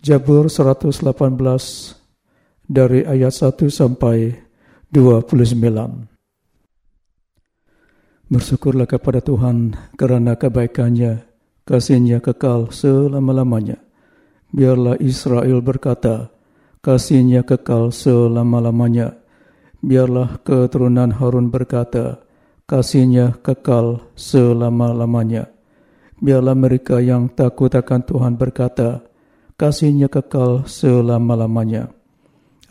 Jabur 118 dari ayat 1 sampai 29. Bersyukurlah kepada Tuhan kerana kebaikannya, kasihnya kekal selama-lamanya. Biarlah Israel berkata, kasihnya kekal selama-lamanya. Biarlah keturunan Harun berkata, kasihnya kekal selama-lamanya. Biarlah mereka yang takut akan Tuhan berkata, kasihnya kekal selama-lamanya.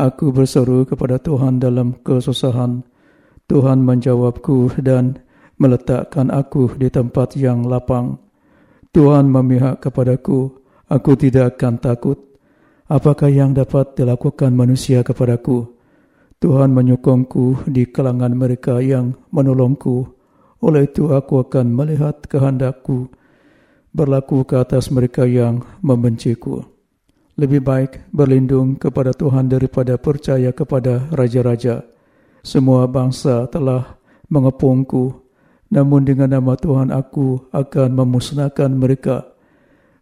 Aku berseru kepada Tuhan dalam kesusahan. Tuhan menjawabku dan meletakkan aku di tempat yang lapang. Tuhan memihak kepadaku, aku tidak akan takut. Apakah yang dapat dilakukan manusia kepadaku? Tuhan menyokongku di kalangan mereka yang menolongku. Oleh itu aku akan melihat kehendakku berlaku ke atas mereka yang membenciku. Lebih baik berlindung kepada Tuhan daripada percaya kepada raja-raja. Semua bangsa telah mengepungku, namun dengan nama Tuhan aku akan memusnahkan mereka.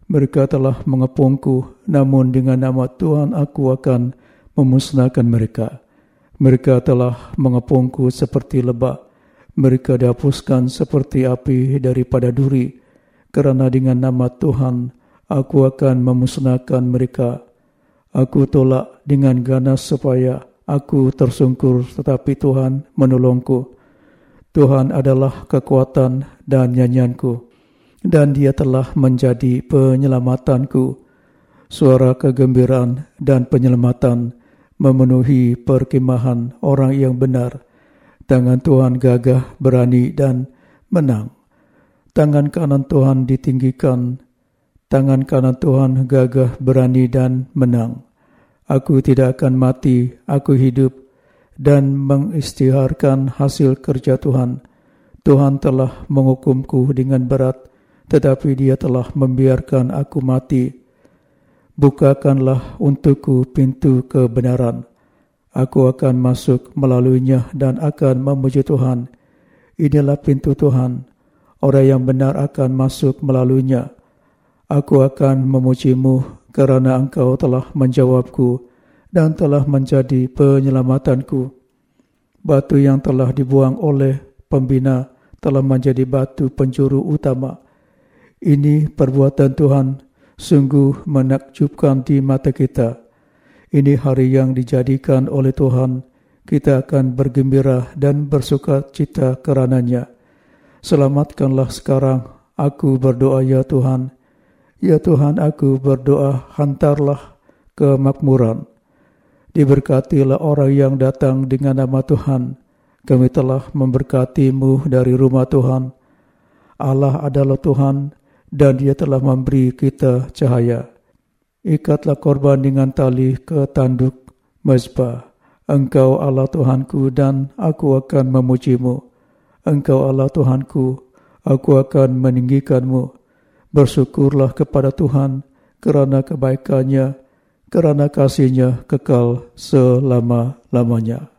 Mereka telah mengepungku, namun dengan nama Tuhan aku akan memusnahkan mereka. Mereka telah mengepungku seperti lebah. Mereka dihapuskan seperti api daripada duri. Kerana dengan nama Tuhan aku akan memusnahkan mereka. Aku tolak dengan ganas supaya aku tersungkur tetapi Tuhan menolongku. Tuhan adalah kekuatan dan nyanyianku dan dia telah menjadi penyelamatanku. Suara kegembiraan dan penyelamatan memenuhi perkemahan orang yang benar. Tangan Tuhan gagah, berani dan menang. Tangan kanan Tuhan ditinggikan Tangan kanan Tuhan gagah, berani dan menang. Aku tidak akan mati, aku hidup dan mengistiharkan hasil kerja Tuhan. Tuhan telah menghukumku dengan berat, tetapi dia telah membiarkan aku mati. Bukakanlah untukku pintu kebenaran. Aku akan masuk melaluinya dan akan memuji Tuhan. Inilah pintu Tuhan. Orang yang benar akan masuk melaluinya. Aku akan memujimu kerana engkau telah menjawabku dan telah menjadi penyelamatanku. Batu yang telah dibuang oleh pembina telah menjadi batu penjuru utama. Ini perbuatan Tuhan sungguh menakjubkan di mata kita. Ini hari yang dijadikan oleh Tuhan. Kita akan bergembira dan bersuka cita kerananya. Selamatkanlah sekarang. Aku berdoa ya Tuhan. Ya Tuhan aku berdoa hantarlah kemakmuran. Diberkatilah orang yang datang dengan nama Tuhan. Kami telah memberkatimu dari rumah Tuhan. Allah adalah Tuhan dan dia telah memberi kita cahaya. Ikatlah korban dengan tali ke tanduk mezbah. Engkau Allah Tuhanku dan aku akan memujimu. Engkau Allah Tuhanku, aku akan meninggikanmu. Bersyukurlah kepada Tuhan kerana kebaikannya, kerana kasihnya kekal selama-lamanya.